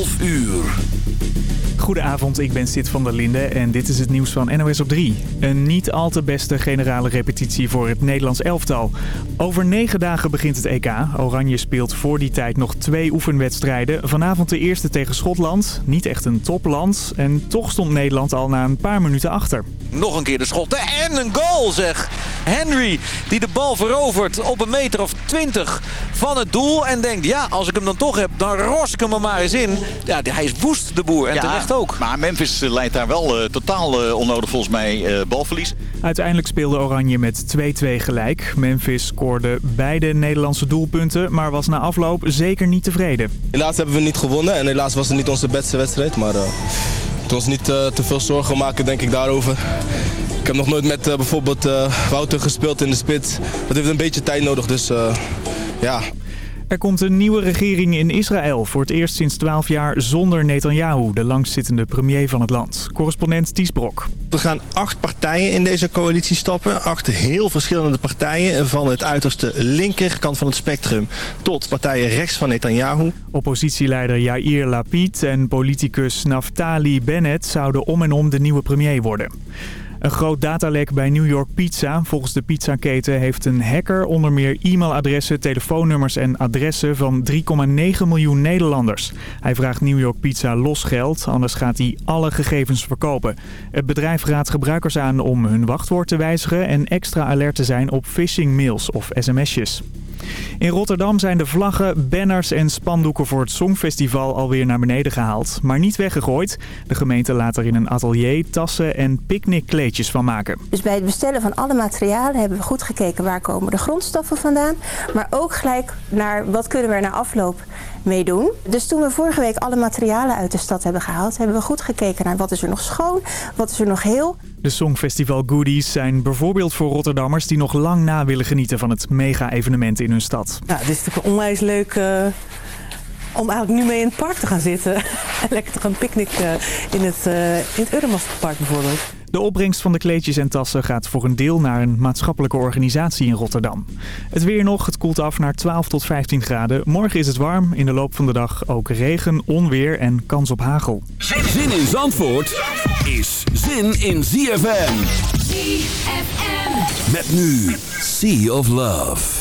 12 uur. Goedenavond, ik ben Sid van der Linde en dit is het nieuws van NOS op 3. Een niet al te beste generale repetitie voor het Nederlands elftal. Over negen dagen begint het EK. Oranje speelt voor die tijd nog twee oefenwedstrijden. Vanavond de eerste tegen Schotland. Niet echt een topland. En toch stond Nederland al na een paar minuten achter. Nog een keer de schotten en een goal zeg. Henry die de bal verovert op een meter of twintig van het doel. En denkt ja als ik hem dan toch heb dan ros ik hem er maar eens in. Ja hij is woest de boer en Ja, terecht ook. Maar Memphis eh, leidt daar wel eh, totaal eh, onnodig volgens mij eh, balverlies. Uiteindelijk speelde Oranje met 2-2 gelijk. Memphis scoorde beide Nederlandse doelpunten, maar was na afloop zeker niet tevreden. Helaas hebben we niet gewonnen en helaas was het niet onze beste wedstrijd. Maar uh, moeten ons niet eh, te veel zorgen maken, denk ik, daarover. Ik heb nog nooit met eh, bijvoorbeeld eh, Wouter gespeeld in de spits. Dat heeft een beetje tijd nodig, dus ja. Er komt een nieuwe regering in Israël. Voor het eerst sinds 12 jaar zonder Netanyahu, de langstzittende premier van het land. Correspondent Ties Brok. Er gaan acht partijen in deze coalitie stappen. Acht heel verschillende partijen. Van het uiterste linkerkant van het spectrum tot partijen rechts van Netanyahu. Oppositieleider Yair Lapid en politicus Naftali Bennett zouden om en om de nieuwe premier worden. Een groot datalek bij New York Pizza. Volgens de pizzaketen heeft een hacker onder meer e-mailadressen, telefoonnummers en adressen van 3,9 miljoen Nederlanders. Hij vraagt New York Pizza los geld, anders gaat hij alle gegevens verkopen. Het bedrijf raadt gebruikers aan om hun wachtwoord te wijzigen en extra alert te zijn op phishing mails of sms'jes. In Rotterdam zijn de vlaggen, banners en spandoeken voor het Songfestival alweer naar beneden gehaald. Maar niet weggegooid. De gemeente laat er in een atelier tassen en picknickkleedjes van maken. Dus bij het bestellen van alle materialen hebben we goed gekeken waar komen de grondstoffen vandaan. Maar ook gelijk naar wat kunnen we er na afloop mee doen. Dus toen we vorige week alle materialen uit de stad hebben gehaald... hebben we goed gekeken naar wat is er nog schoon, wat is er nog heel. De Songfestival goodies zijn bijvoorbeeld voor Rotterdammers die nog lang na willen genieten van het mega-evenement in hun stad. Nou, het is natuurlijk onwijs leuk eh, om eigenlijk nu mee in het park te gaan zitten. en lekker te gaan picknicken in het, uh, in het Euromastpark bijvoorbeeld. De opbrengst van de kleedjes en tassen gaat voor een deel naar een maatschappelijke organisatie in Rotterdam. Het weer nog, het koelt af naar 12 tot 15 graden. Morgen is het warm, in de loop van de dag ook regen, onweer en kans op hagel. Zin in Zandvoort is zin in ZFM. ZFM. Met nu Sea of Love.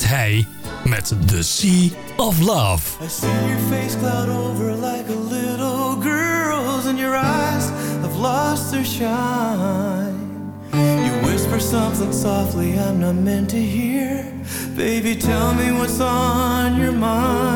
Fred Heij met The Sea of Love. I see your face cloud over like a little girl's and your eyes have lost their shine. You whisper something softly I'm not meant to hear. Baby, tell me what's on your mind.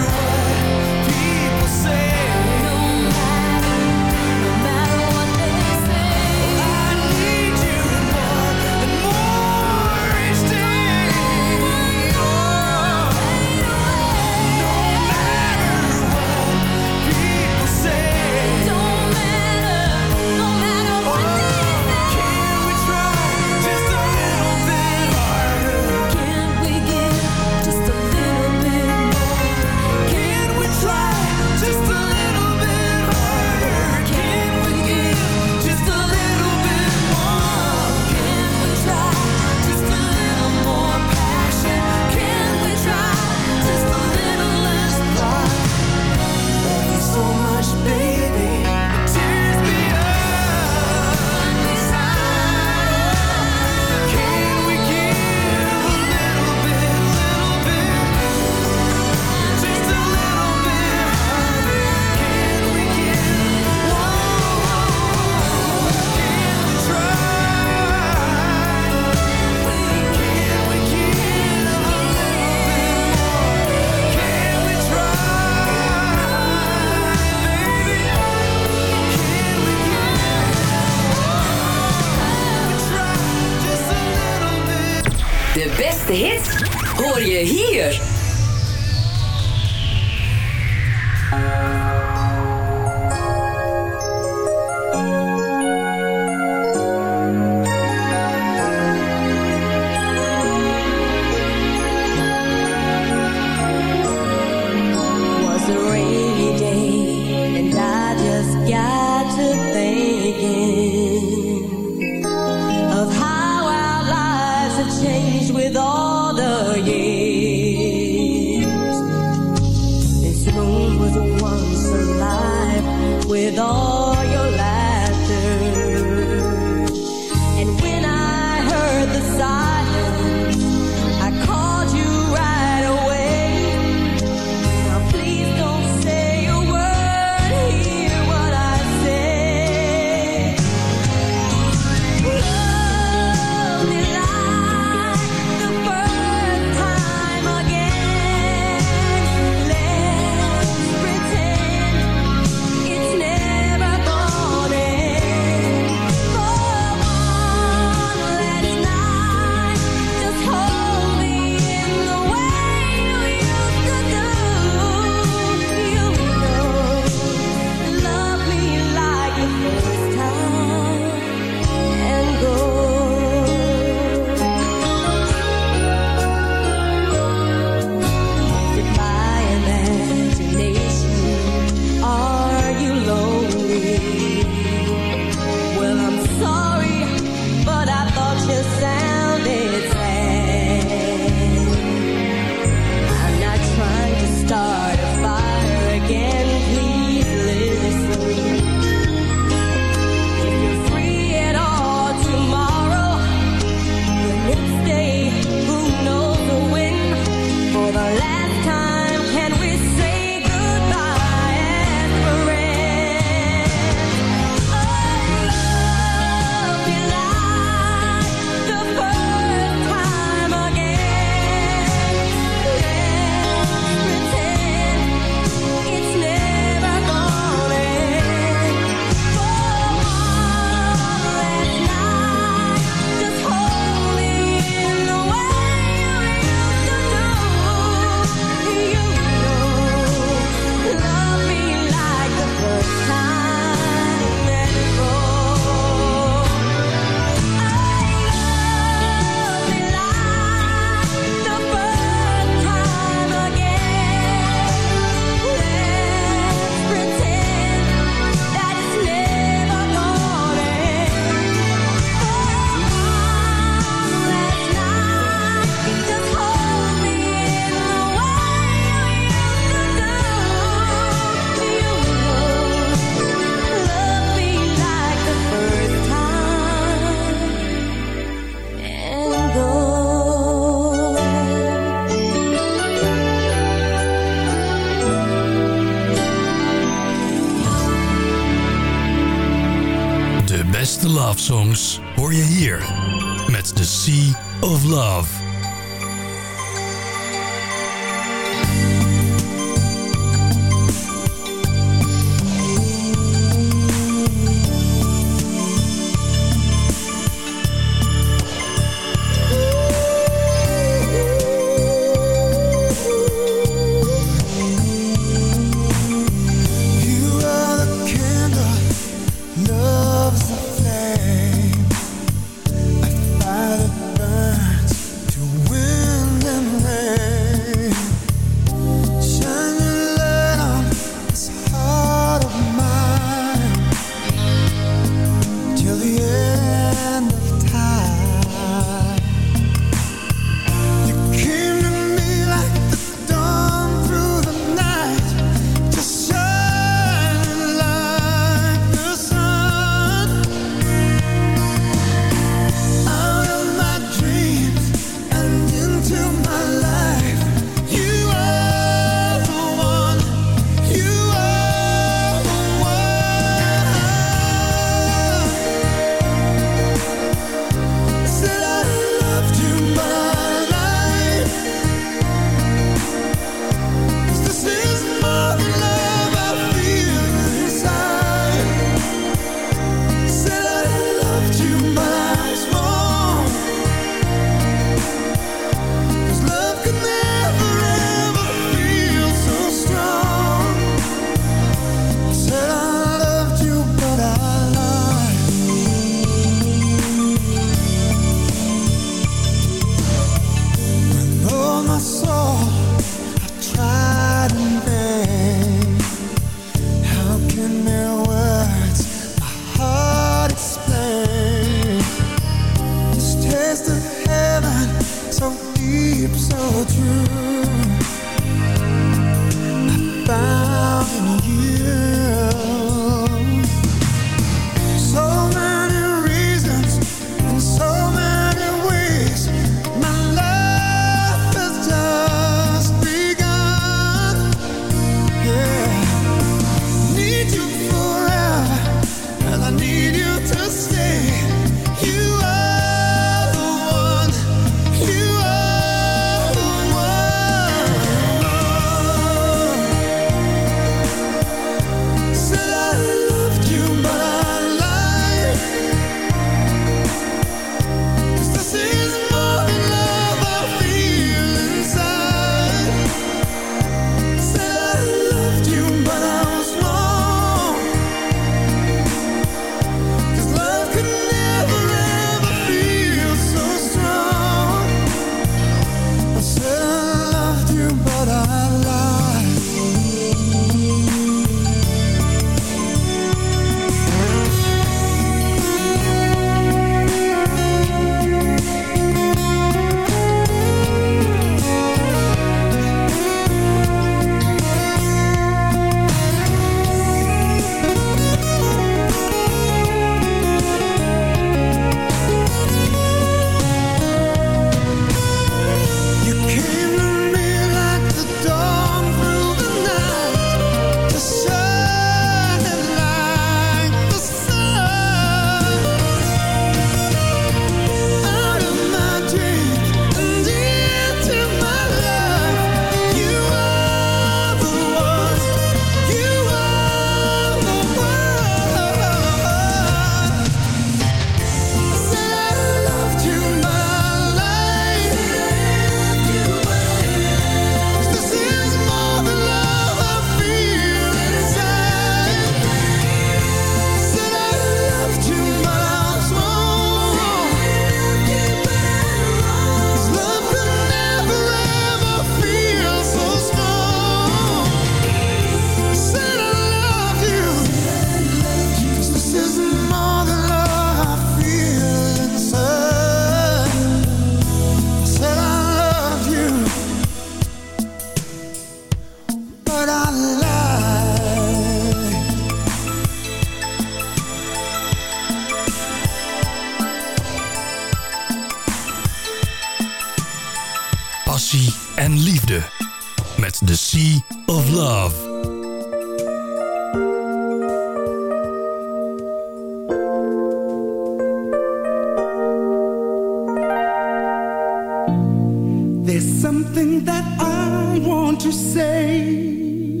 to say,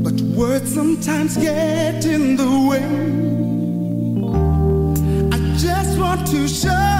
but words sometimes get in the way. I just want to show.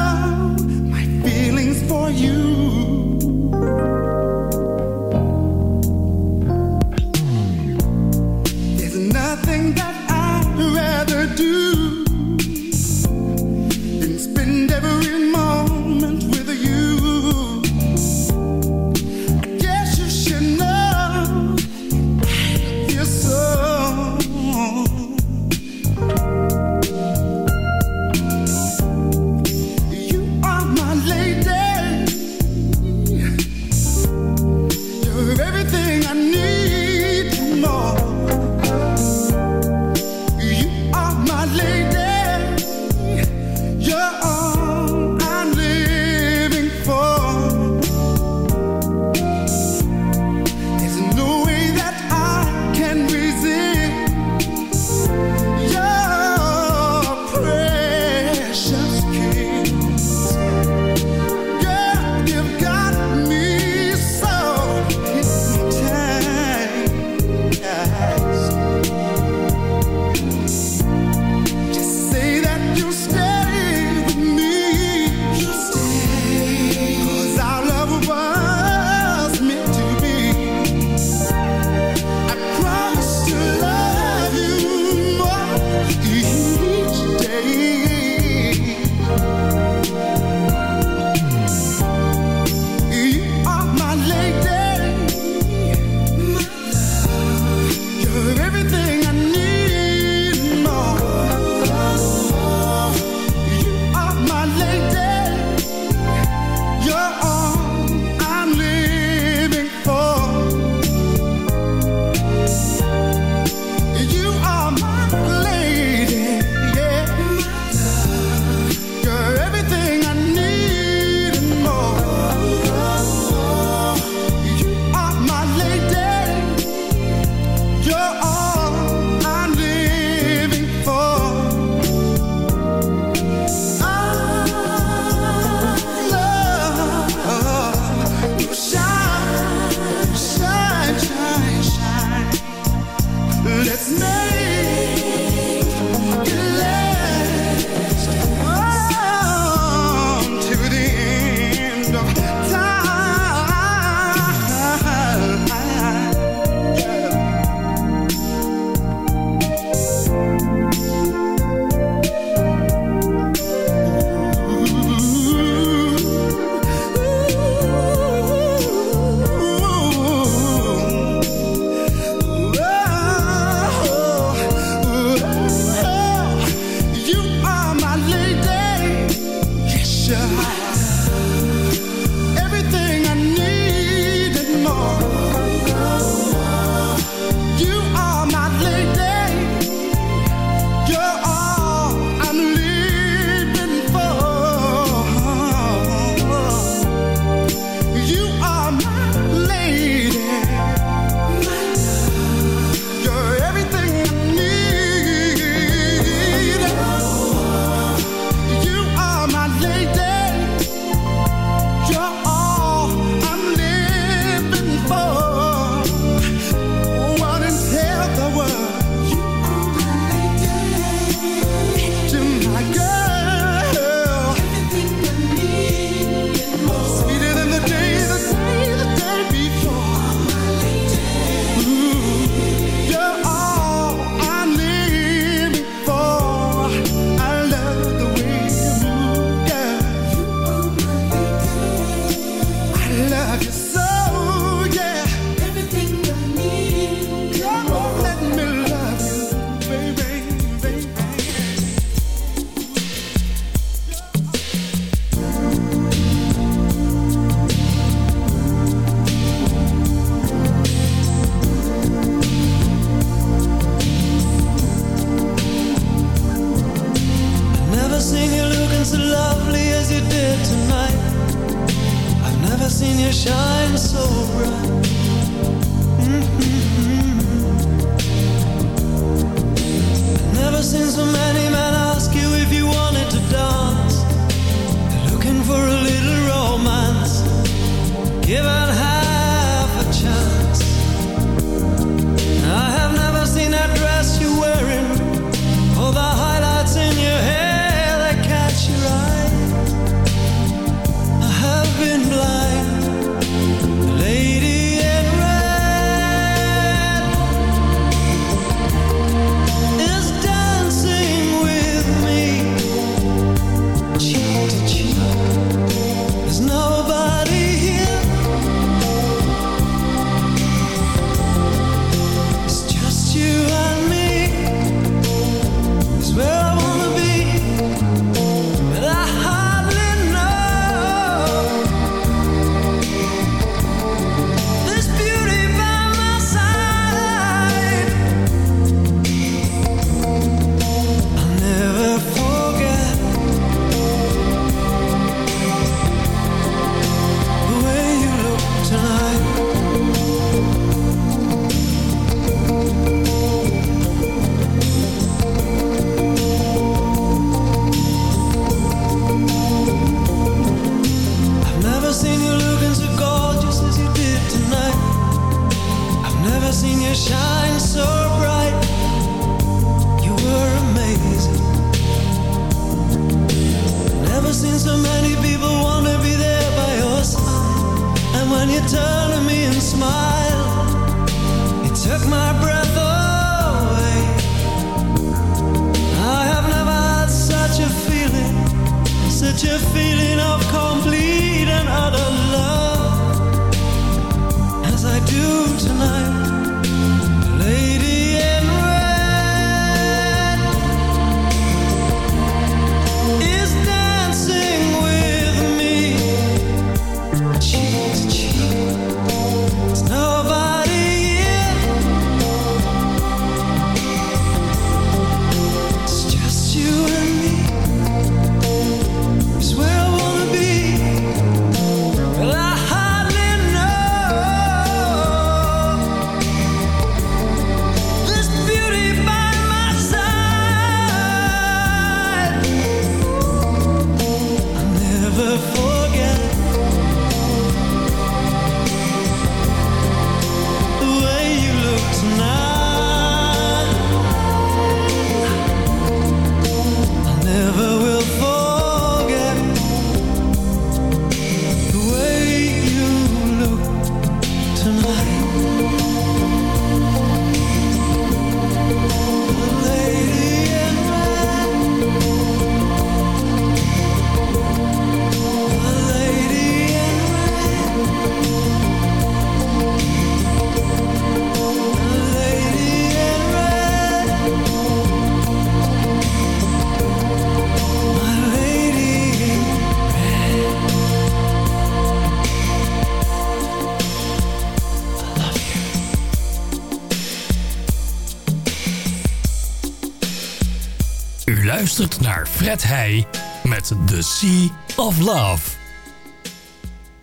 geluisterd naar Fred Heij met The Sea of Love.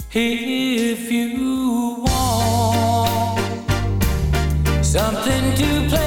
If you want something to play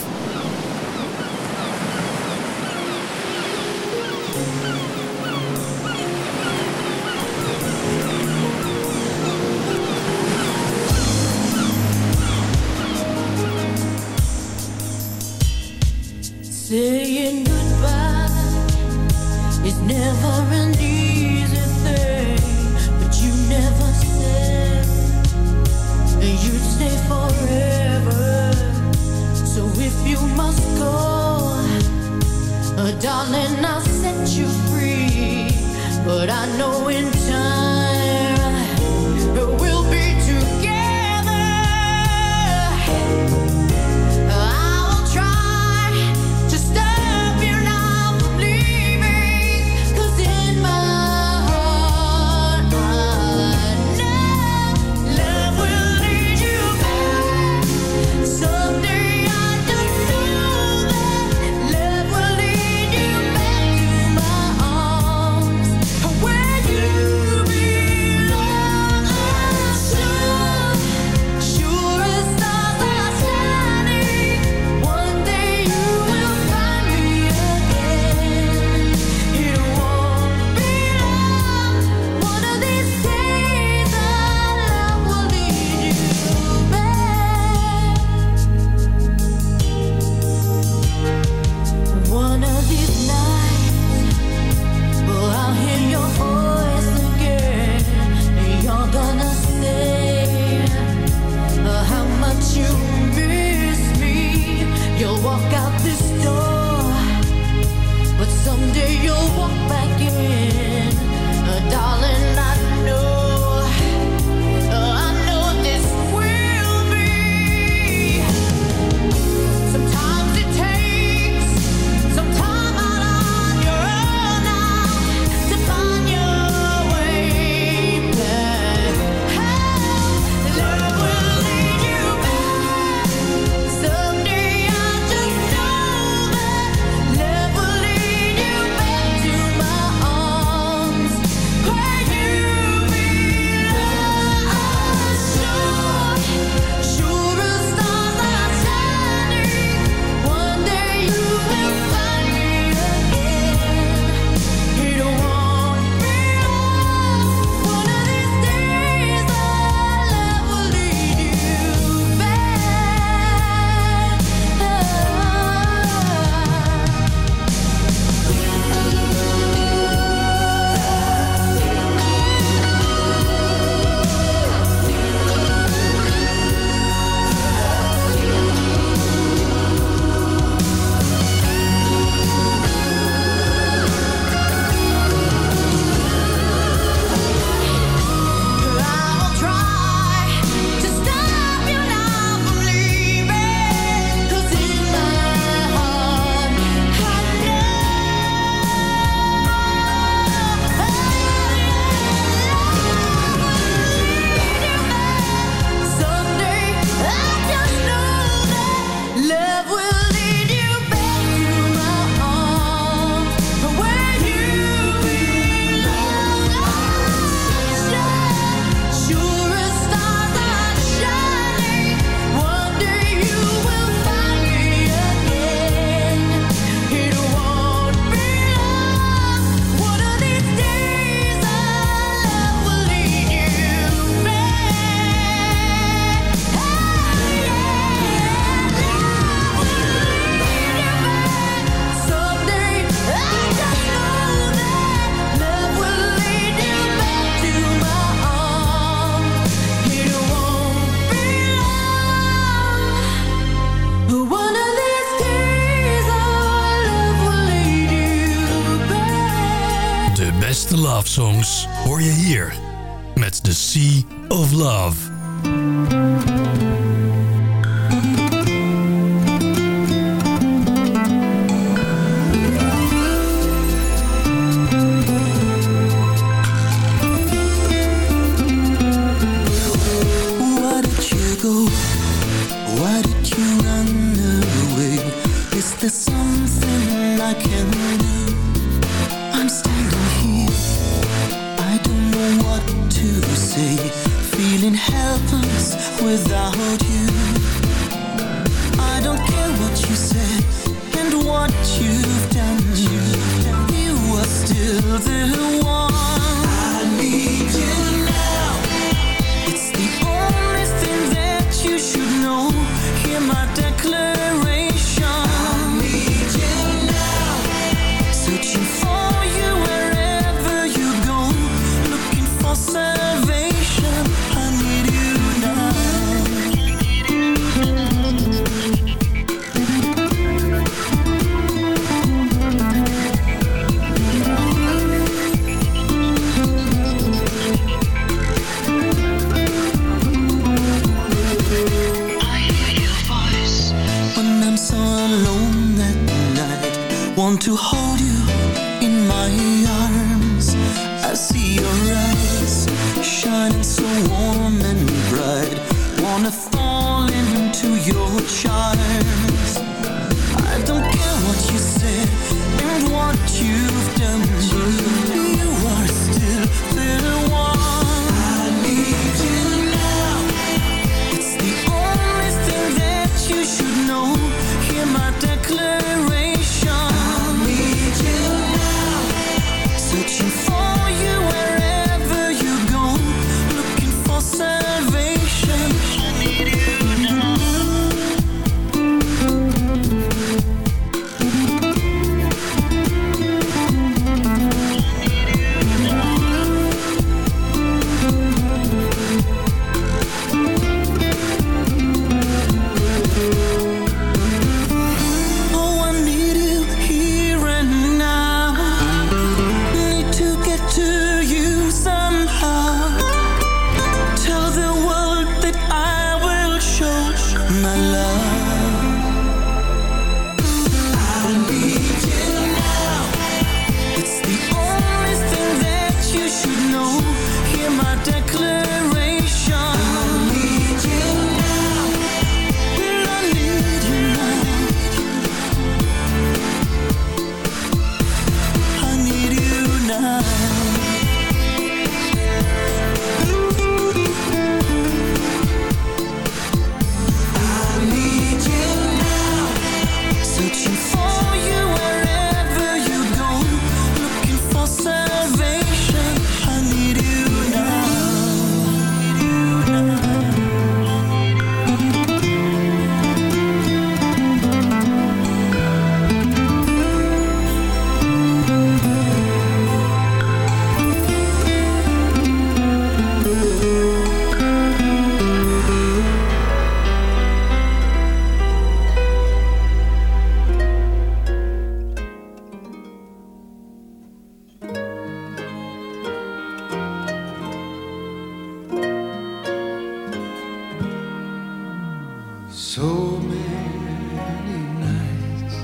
So many nights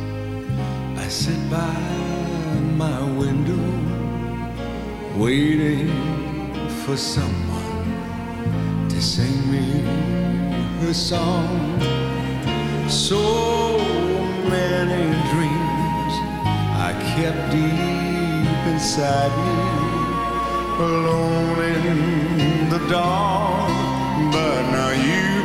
I sit by my window waiting for someone to sing me a song. So many dreams I kept deep inside me, alone in the dark. But now you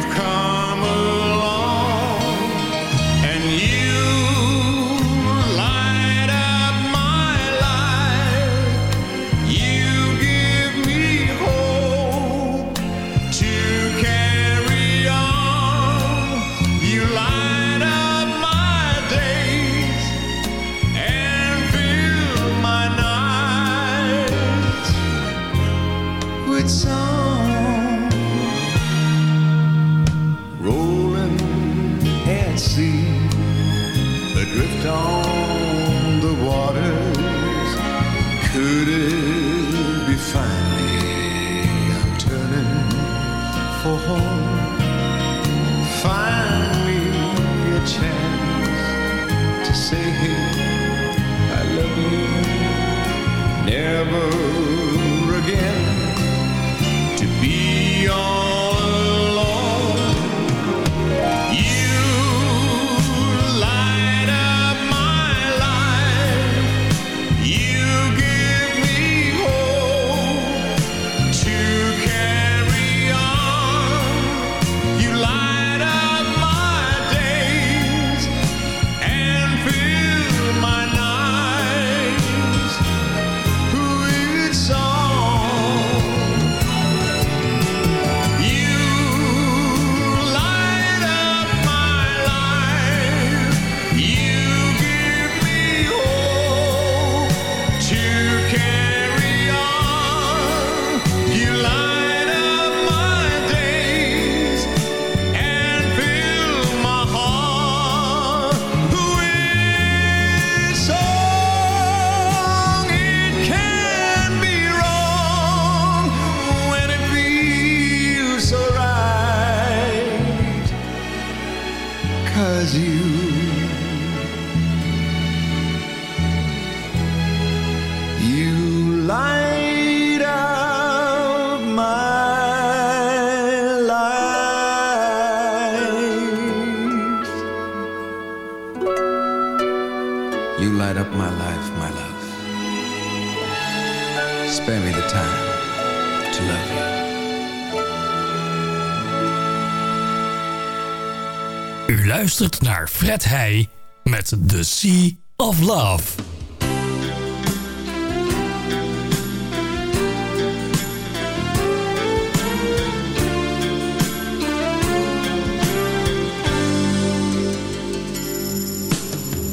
naar Fred Heij met The Sea of Love.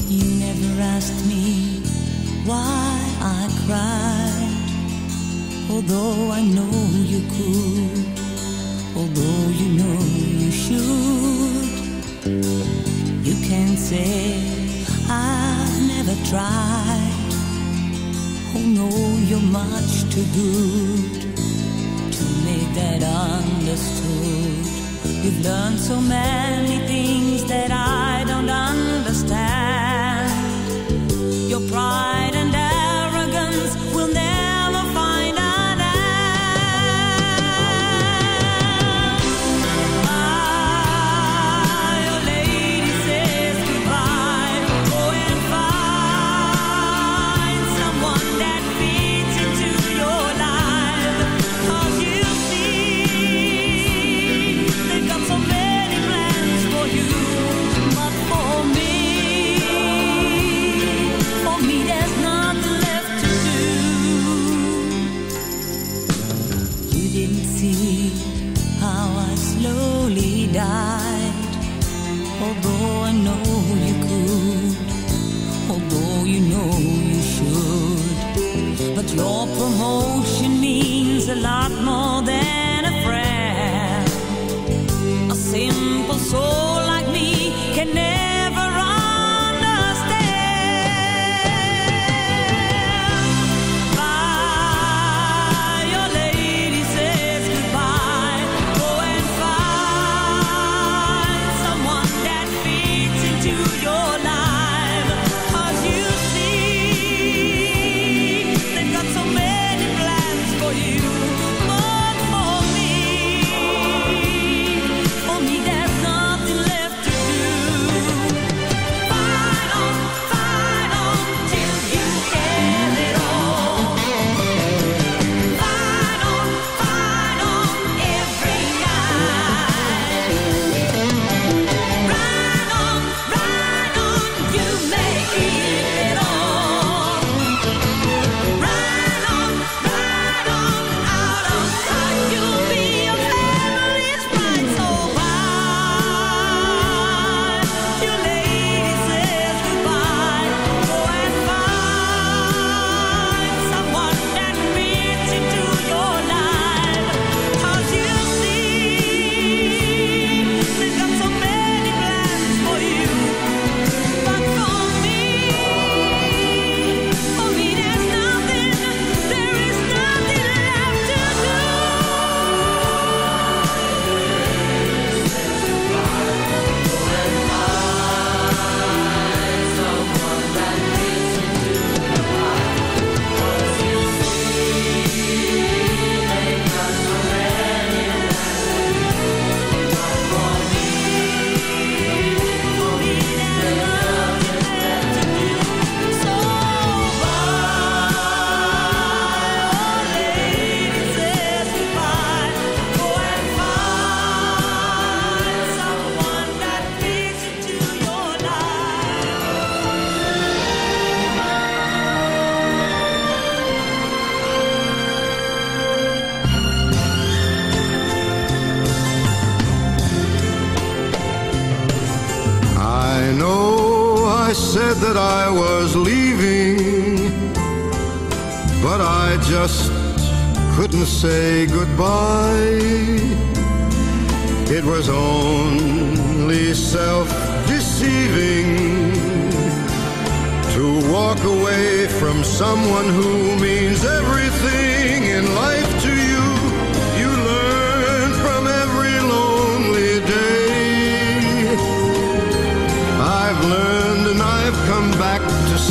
You never asked me why I cried, although I know you could. I've never tried. Oh no, you're much too good To make that understood. You've learned so much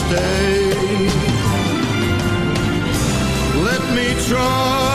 stay. Let me try.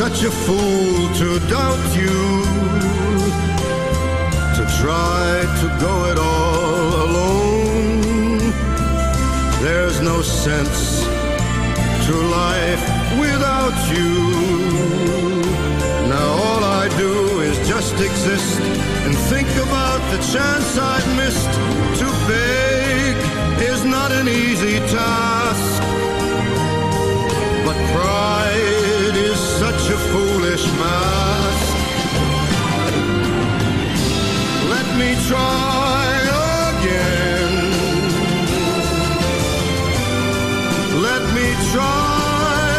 Such a fool to doubt you, to try to go it all alone. There's no sense to life without you. Now all I do is just exist and think about the chance I've missed. To beg is not an easy task, mask. Let me try again. Let me try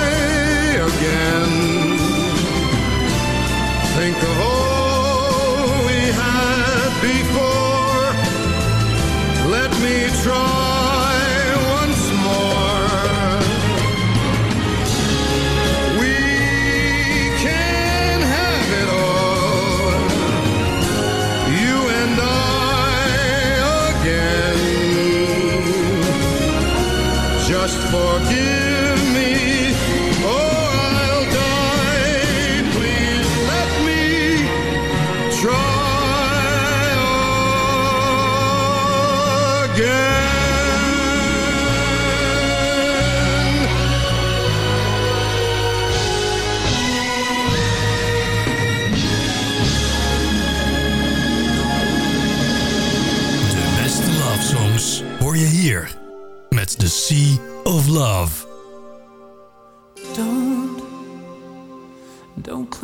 again. Think of all we had before. Let me try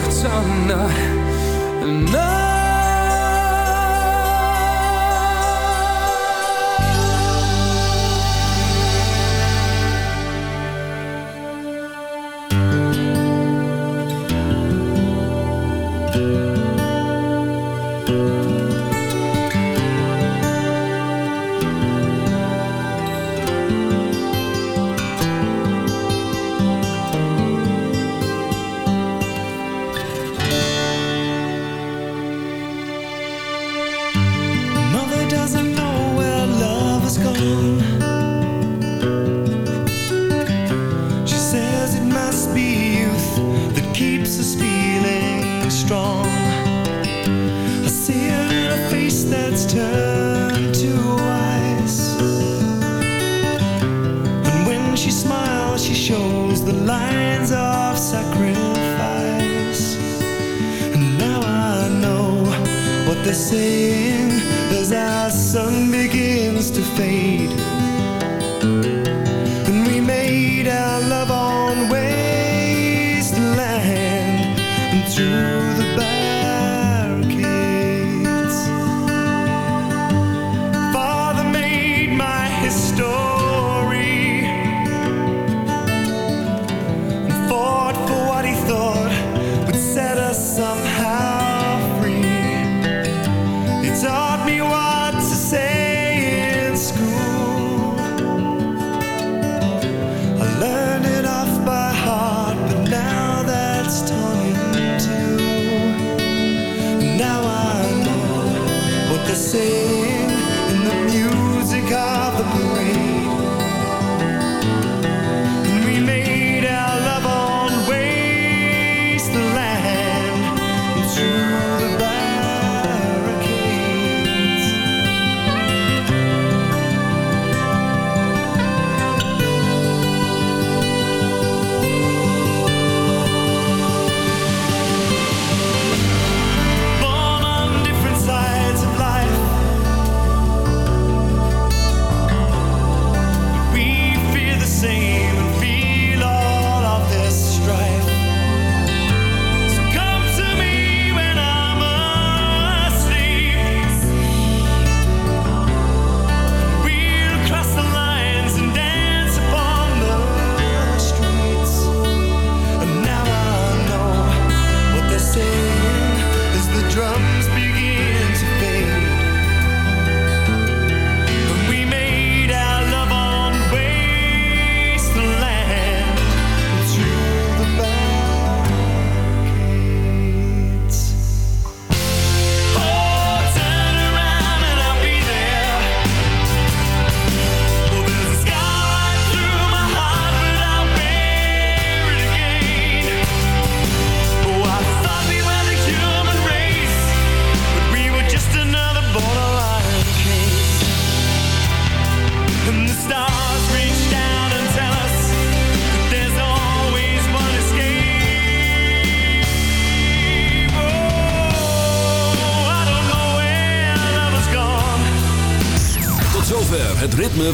words are not